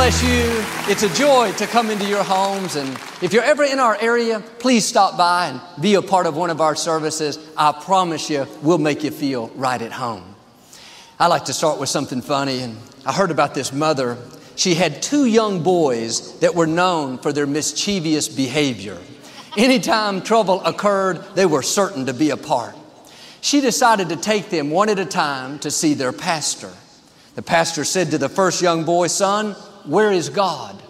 bless you. It's a joy to come into your homes. And if you're ever in our area, please stop by and be a part of one of our services. I promise you, we'll make you feel right at home. I like to start with something funny. And I heard about this mother. She had two young boys that were known for their mischievous behavior. Anytime trouble occurred, they were certain to be a part. She decided to take them one at a time to see their pastor. The pastor said to the first young boy, Son, where is God?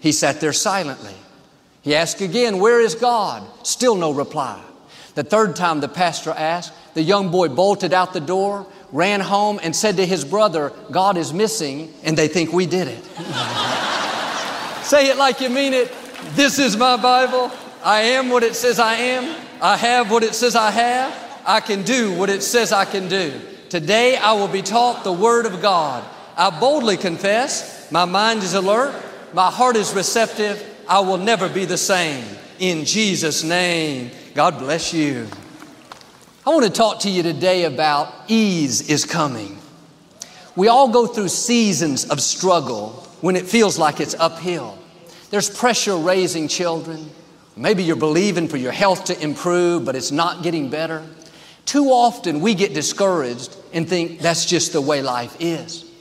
He sat there silently. He asked again, Where is God? Still no reply. The third time the pastor asked, the young boy bolted out the door, ran home, and said to his brother, God is missing, and they think we did it. Say it like you mean it. This is my Bible. I am what it says I am. I have what it says I have. I can do what it says I can do. Today I will be taught the Word of God. I boldly confess, my mind is alert, my heart is receptive, I will never be the same. In Jesus' name, God bless you. I want to talk to you today about ease is coming. We all go through seasons of struggle when it feels like it's uphill. There's pressure raising children. Maybe you're believing for your health to improve, but it's not getting better. Too often we get discouraged and think that's just the way life is.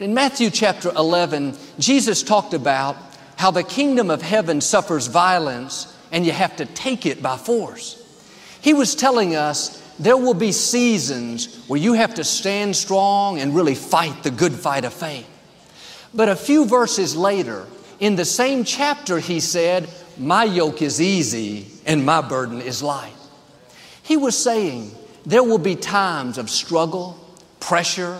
In Matthew chapter 11, Jesus talked about how the kingdom of heaven suffers violence and you have to take it by force. He was telling us there will be seasons where you have to stand strong and really fight the good fight of faith. But a few verses later, in the same chapter, he said, My yoke is easy and my burden is light. He was saying there will be times of struggle, pressure,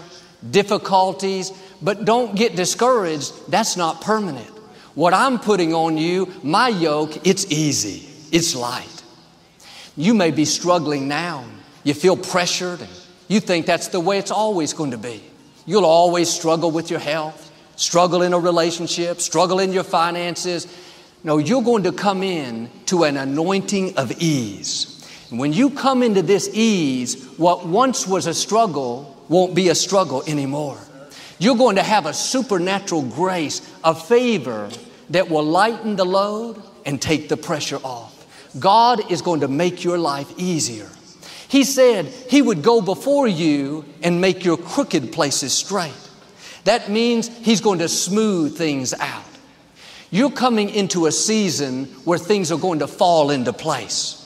difficulties, but don't get discouraged. That's not permanent. What I'm putting on you, my yoke, it's easy, it's light. You may be struggling now. You feel pressured and you think that's the way it's always going to be. You'll always struggle with your health, struggle in a relationship, struggle in your finances. No, you're going to come in to an anointing of ease. And When you come into this ease, what once was a struggle won't be a struggle anymore. You're going to have a supernatural grace, a favor that will lighten the load and take the pressure off. God is going to make your life easier. He said He would go before you and make your crooked places straight. That means He's going to smooth things out. You're coming into a season where things are going to fall into place.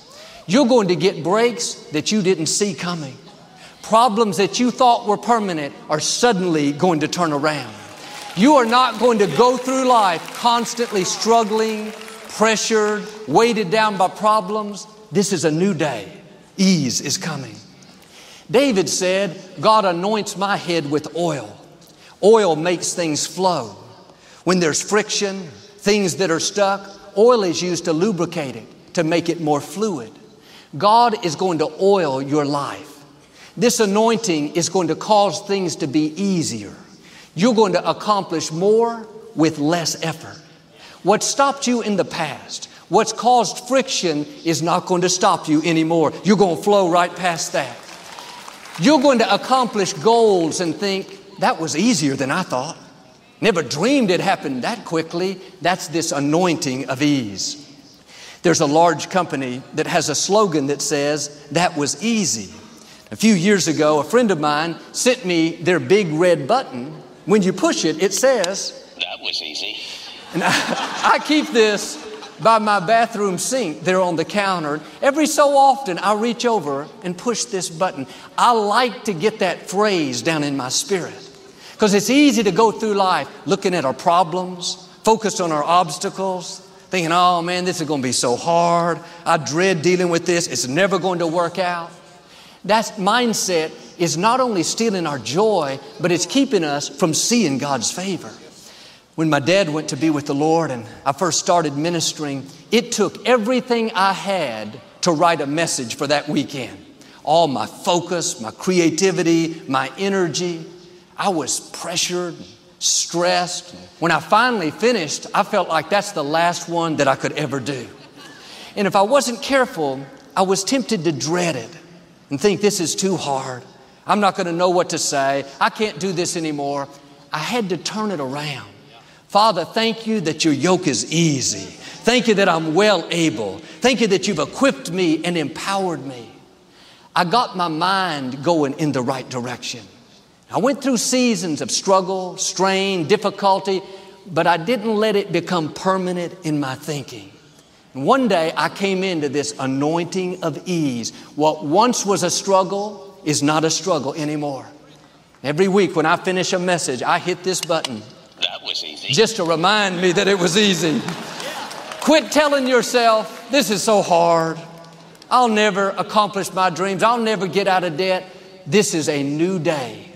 You're going to get breaks that you didn't see coming. Problems that you thought were permanent are suddenly going to turn around. You are not going to go through life constantly struggling, pressured, weighted down by problems. This is a new day. Ease is coming. David said, God anoints my head with oil. Oil makes things flow. When there's friction, things that are stuck, oil is used to lubricate it, to make it more fluid. God is going to oil your life. This anointing is going to cause things to be easier. You're going to accomplish more with less effort. What stopped you in the past, what's caused friction, is not going to stop you anymore. You're going to flow right past that. You're going to accomplish goals and think, that was easier than I thought. Never dreamed it happened that quickly. That's this anointing of ease. There's a large company that has a slogan that says, That was easy. A few years ago, a friend of mine sent me their big red button. When you push it, it says, That was easy. And I, I keep this by my bathroom sink there on the counter. Every so often, I reach over and push this button. I like to get that phrase down in my spirit because it's easy to go through life looking at our problems, focused on our obstacles, thinking, oh man, this is going to be so hard. I dread dealing with this. It's never going to work out. That mindset is not only stealing our joy, but it's keeping us from seeing God's favor. When my dad went to be with the Lord and I first started ministering, it took everything I had to write a message for that weekend. All my focus, my creativity, my energy. I was pressured, stressed. When I finally finished, I felt like that's the last one that I could ever do. And if I wasn't careful, I was tempted to dread it and think this is too hard. I'm not going to know what to say. I can't do this anymore. I had to turn it around. Father, thank you that your yoke is easy. Thank you that I'm well able. Thank you that you've equipped me and empowered me. I got my mind going in the right direction. I went through seasons of struggle, strain, difficulty, but I didn't let it become permanent in my thinking. One day I came into this anointing of ease. What once was a struggle is not a struggle anymore. Every week when I finish a message, I hit this button. That was easy. Just to remind me that it was easy. Quit telling yourself, this is so hard. I'll never accomplish my dreams. I'll never get out of debt. This is a new day.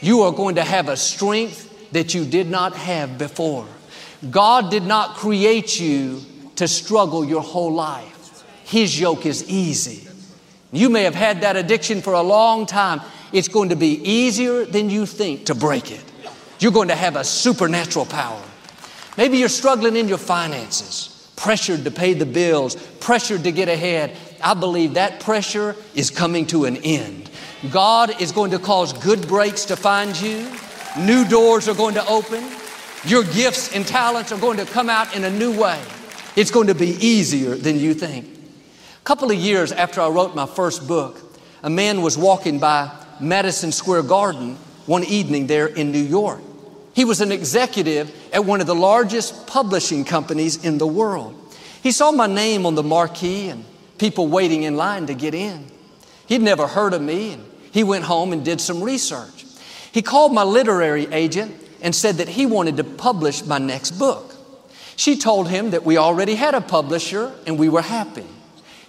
You are going to have a strength that you did not have before. God did not create you to struggle your whole life. His yoke is easy. You may have had that addiction for a long time. It's going to be easier than you think to break it. You're going to have a supernatural power. Maybe you're struggling in your finances pressured to pay the bills, pressured to get ahead. I believe that pressure is coming to an end. God is going to cause good breaks to find you. New doors are going to open. Your gifts and talents are going to come out in a new way. It's going to be easier than you think. A couple of years after I wrote my first book, a man was walking by Madison Square Garden one evening there in New York. He was an executive at one of the largest publishing companies in the world. He saw my name on the marquee and people waiting in line to get in. He'd never heard of me, and he went home and did some research. He called my literary agent and said that he wanted to publish my next book. She told him that we already had a publisher and we were happy.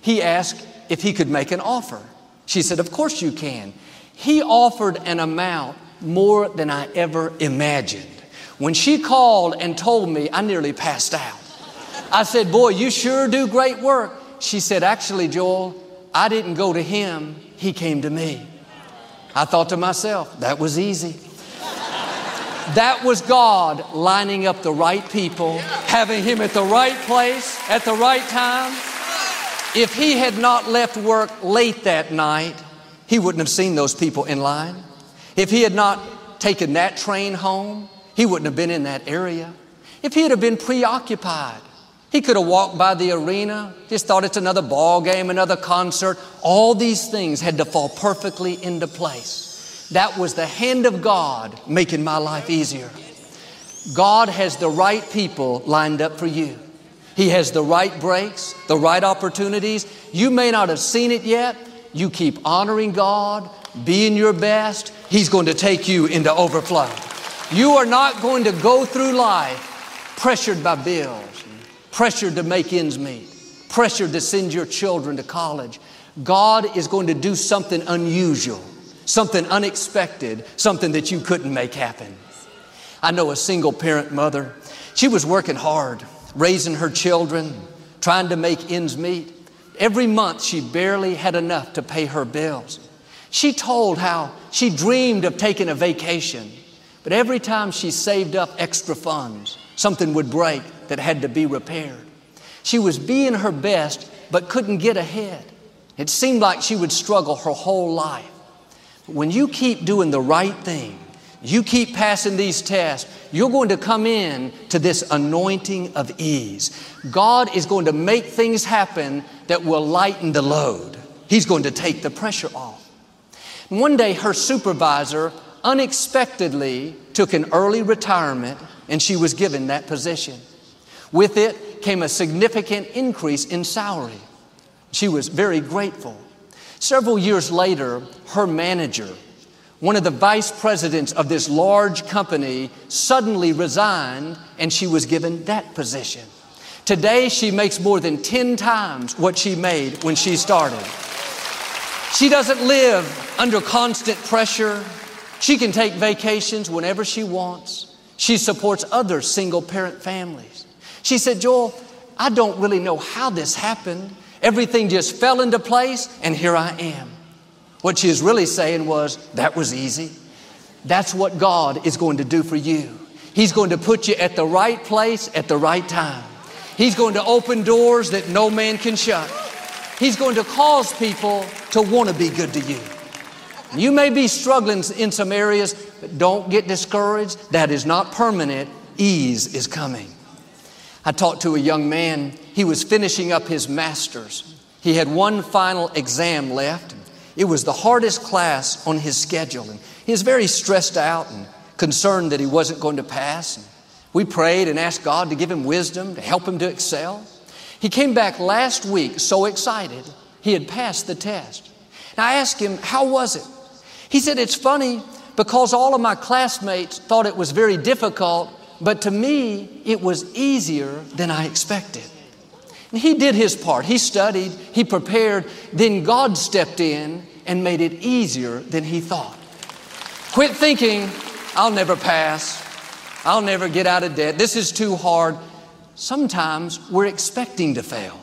He asked if he could make an offer. She said, Of course you can. He offered an amount more than I ever imagined. When she called and told me, I nearly passed out. I said, Boy, you sure do great work. She said, Actually, Joel, I didn't go to him, he came to me. I thought to myself, that was easy. That was God lining up the right people, having him at the right place at the right time. If he had not left work late that night, he wouldn't have seen those people in line. If he had not taken that train home, he wouldn't have been in that area. If he had been preoccupied, he could have walked by the arena, just thought it's another ball game, another concert. All these things had to fall perfectly into place. That was the hand of God making my life easier. God has the right people lined up for you. He has the right breaks, the right opportunities. You may not have seen it yet. You keep honoring God, being your best, He's going to take you into overflow. You are not going to go through life pressured by bills, pressured to make ends meet, pressured to send your children to college. God is going to do something unusual, something unexpected, something that you couldn't make happen. I know a single parent mother. She was working hard, raising her children, trying to make ends meet. Every month she barely had enough to pay her bills. She told how she dreamed of taking a vacation, but every time she saved up extra funds, something would break that had to be repaired. She was being her best, but couldn't get ahead. It seemed like she would struggle her whole life. When you keep doing the right thing, you keep passing these tests, you're going to come in to this anointing of ease. God is going to make things happen that will lighten the load. He's going to take the pressure off. One day, her supervisor unexpectedly took an early retirement and she was given that position. With it came a significant increase in salary. She was very grateful. Several years later, her manager, one of the vice presidents of this large company, suddenly resigned and she was given that position. Today, she makes more than 10 times what she made when she started. She doesn't live under constant pressure. She can take vacations whenever she wants. She supports other single parent families. She said, Joel, I don't really know how this happened. Everything just fell into place, and here I am. What she is really saying was, that was easy. That's what God is going to do for you. He's going to put you at the right place at the right time. He's going to open doors that no man can shut. He's going to cause people to want to be good to you. You may be struggling in some areas, but don't get discouraged. That is not permanent. ease is coming. I talked to a young man, he was finishing up his master's. He had one final exam left. It was the hardest class on his schedule, and he was very stressed out and concerned that he wasn't going to pass. And we prayed and asked God to give him wisdom, to help him to excel. He came back last week so excited he had passed the test. And I asked him, How was it? He said, It's funny because all of my classmates thought it was very difficult, but to me, it was easier than I expected. And he did his part. He studied, he prepared, then God stepped in and made it easier than he thought. Quit thinking, I'll never pass. I'll never get out of debt. This is too hard. Sometimes we're expecting to fail.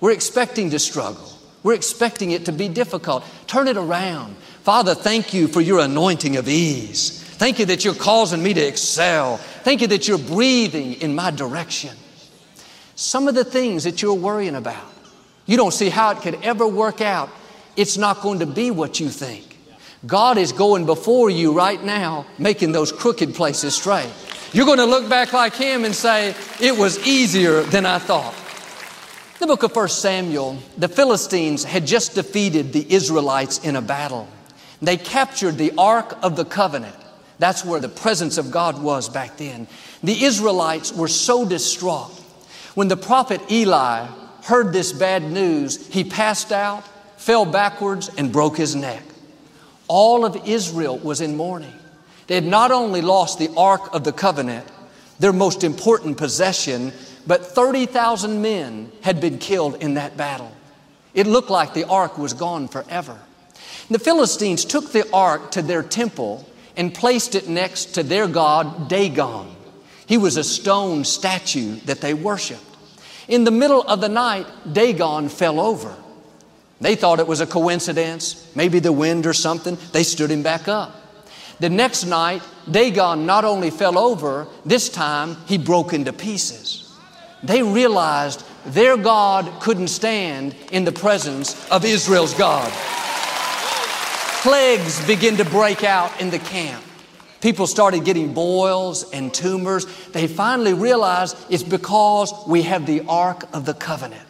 We're expecting to struggle. We're expecting it to be difficult. Turn it around. Father, thank you for your anointing of ease. Thank you that you're causing me to excel. Thank you that you're breathing in my direction. Some of the things that you're worrying about, you don't see how it could ever work out. It's not going to be what you think. God is going before you right now, making those crooked places straight. You're going to look back like Him and say, It was easier than I thought. The book of 1 Samuel, the Philistines had just defeated the Israelites in a battle. They captured the Ark of the Covenant. That's where the presence of God was back then. The Israelites were so distraught. When the prophet Eli heard this bad news, he passed out, fell backwards, and broke his neck. All of Israel was in mourning. They had not only lost the Ark of the Covenant, their most important possession, but 30,000 men had been killed in that battle. It looked like the ark was gone forever. The Philistines took the ark to their temple and placed it next to their god Dagon. He was a stone statue that they worshiped. In the middle of the night, Dagon fell over. They thought it was a coincidence, maybe the wind or something. They stood him back up. The next night, Dagon not only fell over, this time he broke into pieces. They realized their God couldn't stand in the presence of Israel's God. Plagues began to break out in the camp. People started getting boils and tumors. They finally realized it's because we have the Ark of the Covenant.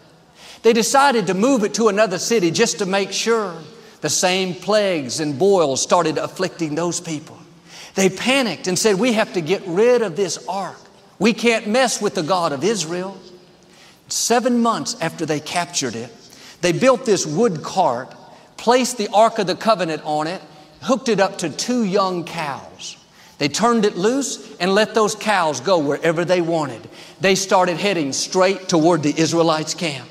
They decided to move it to another city just to make sure. The same plagues and boils started afflicting those people. They panicked and said, We have to get rid of this ark. We can't mess with the God of Israel. Seven months after they captured it, they built this wood cart, placed the Ark of the Covenant on it, hooked it up to two young cows. They turned it loose and let those cows go wherever they wanted. They started heading straight toward the Israelites' camp.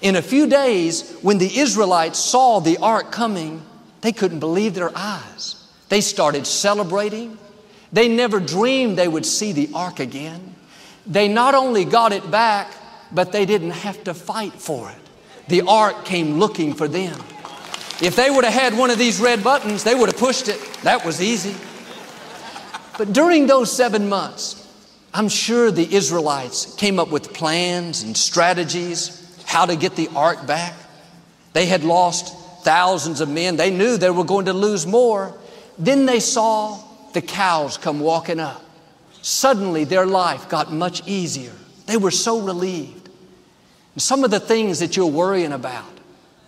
In a few days, when the Israelites saw the ark coming, they couldn't believe their eyes. They started celebrating. They never dreamed they would see the ark again. They not only got it back, but they didn't have to fight for it. The ark came looking for them. If they would have had one of these red buttons, they would have pushed it. That was easy. But during those seven months, I'm sure the Israelites came up with plans and strategies how to get the ark back. They had lost thousands of men. They knew they were going to lose more. Then they saw the cows come walking up. Suddenly their life got much easier. They were so relieved. And some of the things that you're worrying about,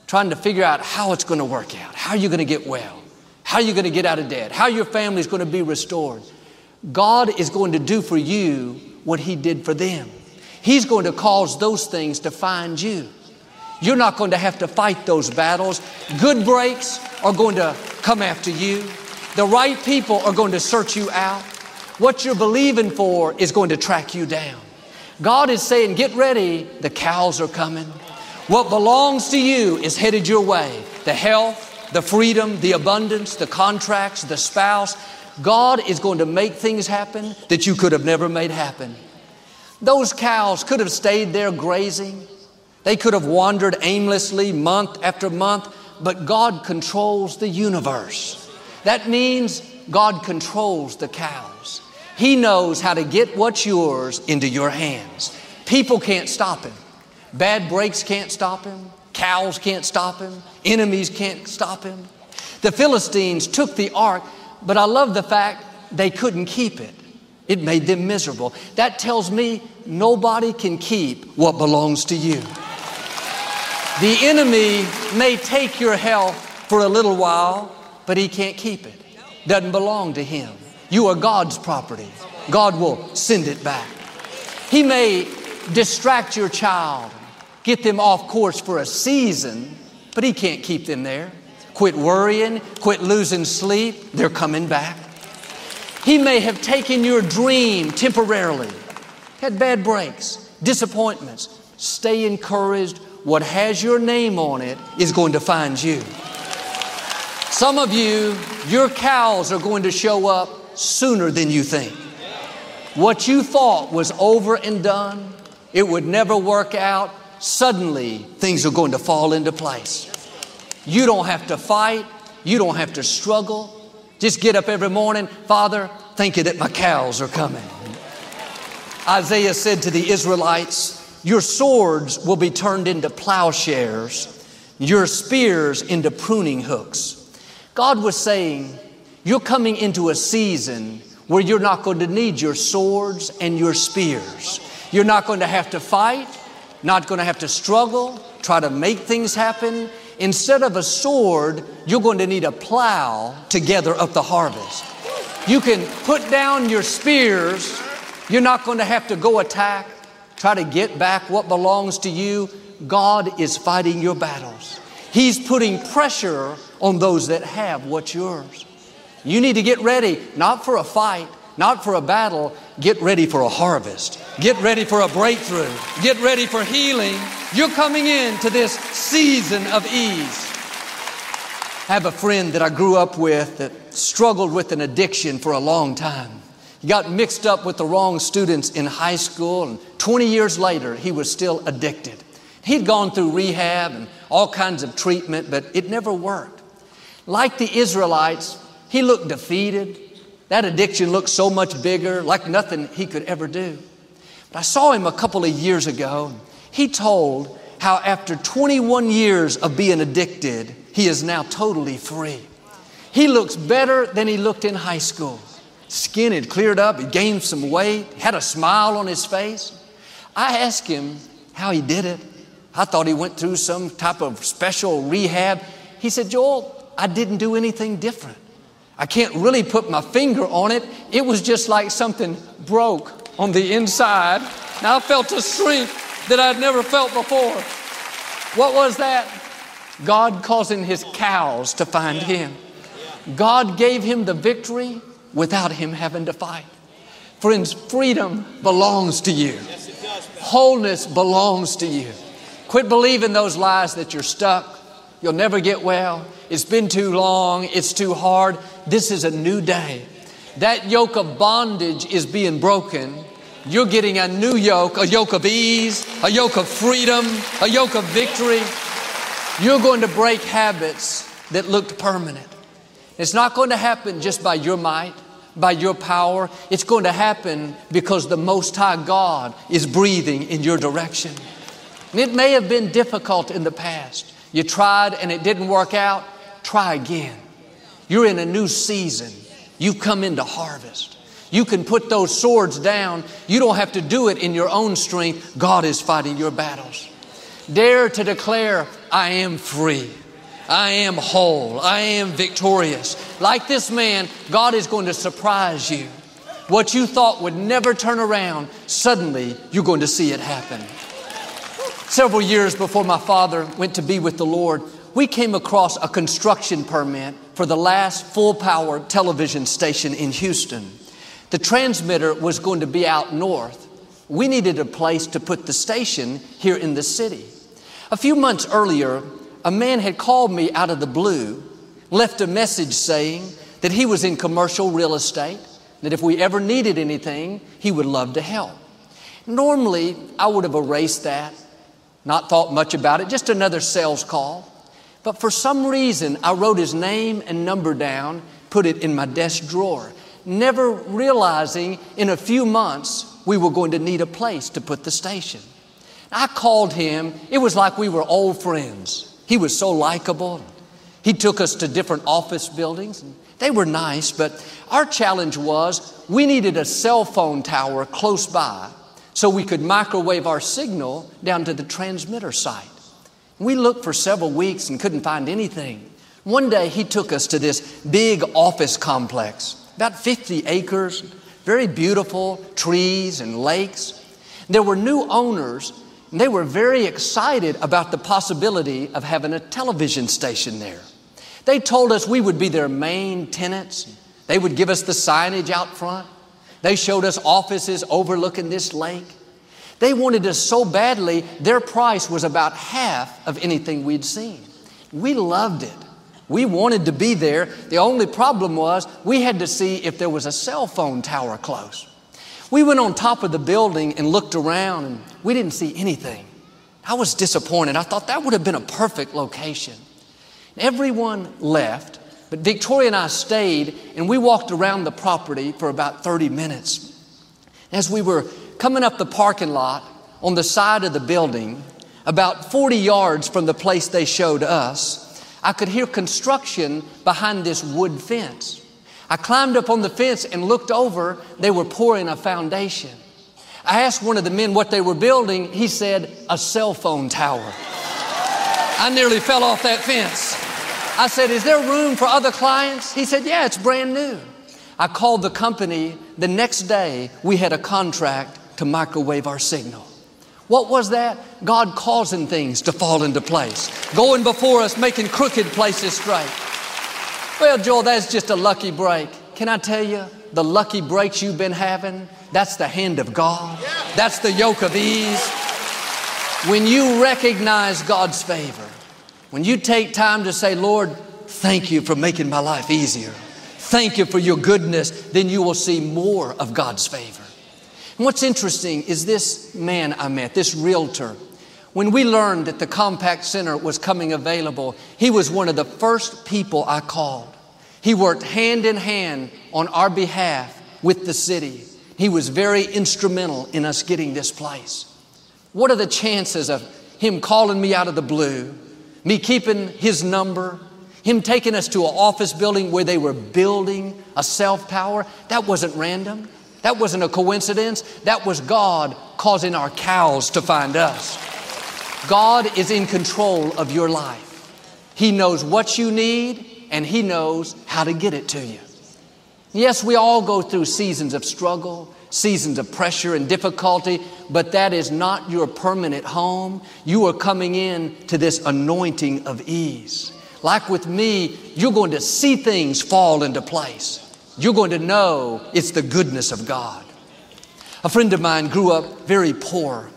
trying to figure out how it's going to work out, how you're going to get well, how you're going to get out of debt, how your family is going to be restored. God is going to do for you what He did for them. He's going to cause those things to find you. You're not going to have to fight those battles. Good breaks are going to come after you. The right people are going to search you out. What you're believing for is going to track you down. God is saying, get ready. The cows are coming. What belongs to you is headed your way. The health, the freedom, the abundance, the contracts, the spouse. God is going to make things happen that you could have never made happen. Those cows could have stayed there grazing. They could have wandered aimlessly month after month, but God controls the universe. That means God controls the cows. He knows how to get what's yours into your hands. People can't stop him. Bad breaks can't stop him. Cows can't stop him. Enemies can't stop him. The Philistines took the ark, but I love the fact they couldn't keep it. It made them miserable. That tells me nobody can keep what belongs to you. The enemy may take your health for a little while, but he can't keep it. Doesn't belong to him. You are God's property. God will send it back. He may distract your child, get them off course for a season, but he can't keep them there. Quit worrying, quit losing sleep, they're coming back. He may have taken your dream temporarily, had bad breaks, disappointments. Stay encouraged. What has your name on it is going to find you. Some of you, your cows are going to show up sooner than you think. What you thought was over and done, it would never work out, suddenly things are going to fall into place. You don't have to fight, you don't have to struggle. Just get up every morning, Father, thank you that my cows are coming. Isaiah said to the Israelites, Your swords will be turned into plowshares, your spears into pruning hooks. God was saying, You're coming into a season where you're not going to need your swords and your spears. You're not going to have to fight, not going to have to struggle, try to make things happen. Instead of a sword, you're going to need a plow to gather up the harvest. You can put down your spears. You're not going to have to go attack, try to get back what belongs to you. God is fighting your battles. He's putting pressure on those that have what's yours. You need to get ready, not for a fight, not for a battle. Get ready for a harvest. Get ready for a breakthrough. Get ready for healing. You're coming into this season of ease. I have a friend that I grew up with that struggled with an addiction for a long time. He got mixed up with the wrong students in high school, and 20 years later, he was still addicted. He'd gone through rehab and all kinds of treatment, but it never worked. Like the Israelites, he looked defeated. That addiction looked so much bigger, like nothing he could ever do. But I saw him a couple of years ago. He told how after 21 years of being addicted, he is now totally free. He looks better than he looked in high school. Skin had cleared up, he gained some weight, had a smile on his face. I asked him how he did it. I thought he went through some type of special rehab. He said, Joel, I didn't do anything different. I can't really put my finger on it. It was just like something broke on the inside. Now I felt a strength that I'd never felt before. What was that? God causing his cows to find him. God gave him the victory without him having to fight. Friends, freedom belongs to you. Wholeness belongs to you. Quit believing those lies that you're stuck, you'll never get well, it's been too long, it's too hard. This is a new day. That yoke of bondage is being broken. You're getting a new yoke, a yoke of ease, a yoke of freedom, a yoke of victory. You're going to break habits that looked permanent. It's not going to happen just by your might, by your power. It's going to happen because the Most High God is breathing in your direction. And it may have been difficult in the past. You tried and it didn't work out. Try again. You're in a new season. You've come into harvest. You can put those swords down. You don't have to do it in your own strength. God is fighting your battles. Dare to declare, I am free. I am whole. I am victorious. Like this man, God is going to surprise you. What you thought would never turn around, suddenly you're going to see it happen. Several years before my father went to be with the Lord, we came across a construction permit for the last full power television station in Houston. The transmitter was going to be out north. We needed a place to put the station here in the city. A few months earlier, a man had called me out of the blue, left a message saying that he was in commercial real estate, that if we ever needed anything, he would love to help. Normally, I would have erased that, not thought much about it, just another sales call. But for some reason, I wrote his name and number down, put it in my desk drawer, never realizing in a few months we were going to need a place to put the station. I called him. It was like we were old friends. He was so likable. He took us to different office buildings. They were nice, but our challenge was we needed a cell phone tower close by so we could microwave our signal down to the transmitter site. We looked for several weeks and couldn't find anything. One day he took us to this big office complex, about 50 acres, very beautiful trees and lakes. There were new owners, and they were very excited about the possibility of having a television station there. They told us we would be their main tenants. They would give us the signage out front. They showed us offices overlooking this lake. They wanted us so badly, their price was about half of anything we'd seen. We loved it. We wanted to be there. The only problem was we had to see if there was a cell phone tower close. We went on top of the building and looked around and we didn't see anything. I was disappointed. I thought that would have been a perfect location. Everyone left, but Victoria and I stayed and we walked around the property for about 30 minutes. As we were coming up the parking lot on the side of the building, about 40 yards from the place they showed us, I could hear construction behind this wood fence. I climbed up on the fence and looked over. They were pouring a foundation. I asked one of the men what they were building. He said, a cell phone tower. I nearly fell off that fence. I said, Is there room for other clients? He said, Yeah, it's brand new. I called the company. The next day, we had a contract to microwave our signal. What was that? God causing things to fall into place, going before us, making crooked places straight. Well, Joel, that's just a lucky break. Can I tell you, the lucky breaks you've been having, that's the hand of God. That's the yoke of ease. When you recognize God's favor, when you take time to say, Lord, thank you for making my life easier. Thank you for your goodness, then you will see more of God's favor. And what's interesting is this man I met, this realtor, when we learned that the Compaq Center was coming available, he was one of the first people I called. He worked hand in hand on our behalf with the city. He was very instrumental in us getting this place. What are the chances of him calling me out of the blue me keeping his number, him taking us to an office building where they were building a self power, that wasn't random. That wasn't a coincidence. That was God causing our cows to find us. God is in control of your life. He knows what you need and He knows how to get it to you. Yes, we all go through seasons of struggle, seasons of pressure and difficulty, but that is not your permanent home. You are coming in to this anointing of ease. Like with me, you're going to see things fall into place. You're going to know it's the goodness of God. A friend of mine grew up very poor.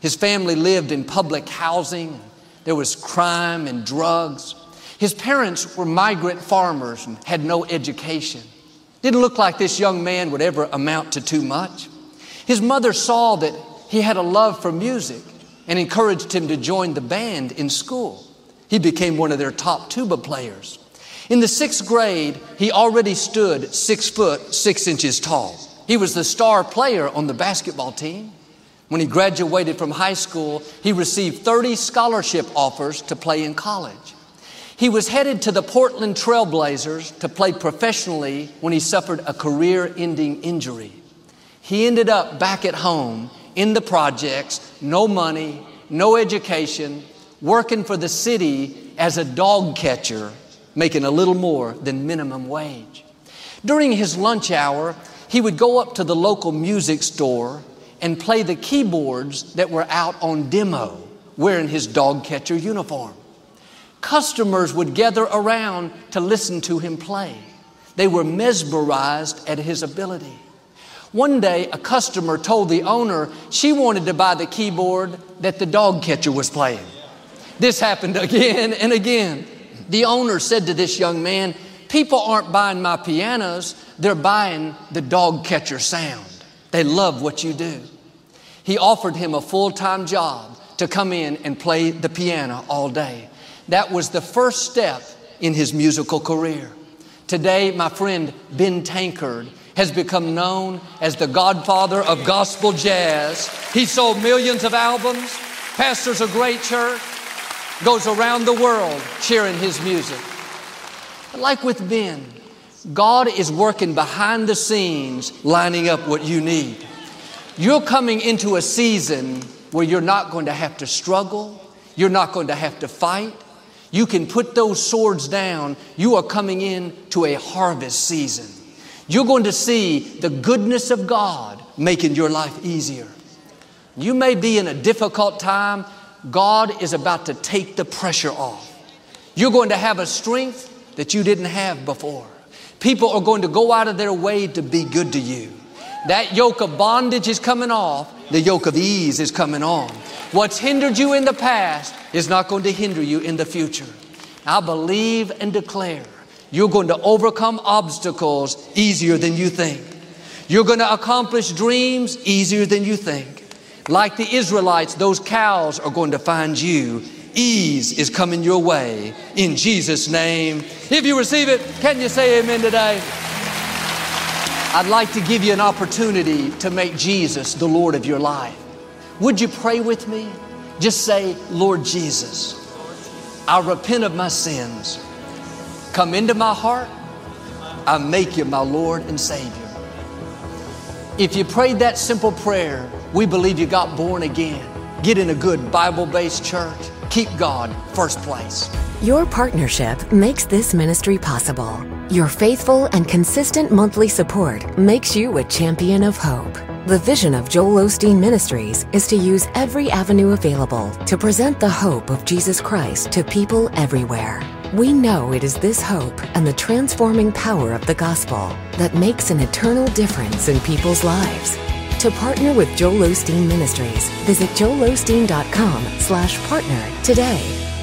His family lived in public housing. There was crime and drugs. His parents were migrant farmers and had no education. Didn't look like this young man would ever amount to too much. His mother saw that he had a love for music and encouraged him to join the band in school. He became one of their top tuba players. In the sixth grade, he already stood six foot, six inches tall. He was the star player on the basketball team. When he graduated from high school, he received 30 scholarship offers to play in college. He was headed to the Portland Trailblazers to play professionally when he suffered a career ending injury. He ended up back at home in the projects, no money, no education, working for the city as a dog catcher, making a little more than minimum wage. During his lunch hour, he would go up to the local music store and play the keyboards that were out on demo wearing his dog catcher uniform. Customers would gather around to listen to him play. They were mesmerized at his ability. One day, a customer told the owner she wanted to buy the keyboard that the dog catcher was playing. This happened again and again. The owner said to this young man, People aren't buying my pianos, they're buying the dog catcher sound. They love what you do. He offered him a full time job to come in and play the piano all day. That was the first step in his musical career. Today, my friend Ben Tankard has become known as the godfather of gospel jazz. He sold millions of albums, pastors a great church, goes around the world cheering his music. Like with men, God is working behind the scenes, lining up what you need. You're coming into a season where you're not going to have to struggle, you're not going to have to fight. You can put those swords down. You are coming in to a harvest season. You're going to see the goodness of God making your life easier. You may be in a difficult time. God is about to take the pressure off. You're going to have a strength that you didn't have before. People are going to go out of their way to be good to you. That yoke of bondage is coming off, the yoke of ease is coming on. What's hindered you in the past is not going to hinder you in the future. I believe and declare you're going to overcome obstacles easier than you think. You're going to accomplish dreams easier than you think. Like the Israelites, those cows are going to find you. Ease is coming your way in Jesus' name. If you receive it, can you say amen today? I'd like to give you an opportunity to make Jesus the Lord of your life. Would you pray with me? Just say, Lord Jesus, I repent of my sins. Come into my heart. I make you my Lord and Savior. If you prayed that simple prayer, we believe you got born again. Get in a good Bible based church. Keep God first place. Your partnership makes this ministry possible. Your faithful and consistent monthly support makes you a champion of hope. The vision of Joel Osteen Ministries is to use every avenue available to present the hope of Jesus Christ to people everywhere. We know it is this hope and the transforming power of the gospel that makes an eternal difference in people's lives. To partner with Joel Osteen Ministries, visit joelosteen.com slash partner today.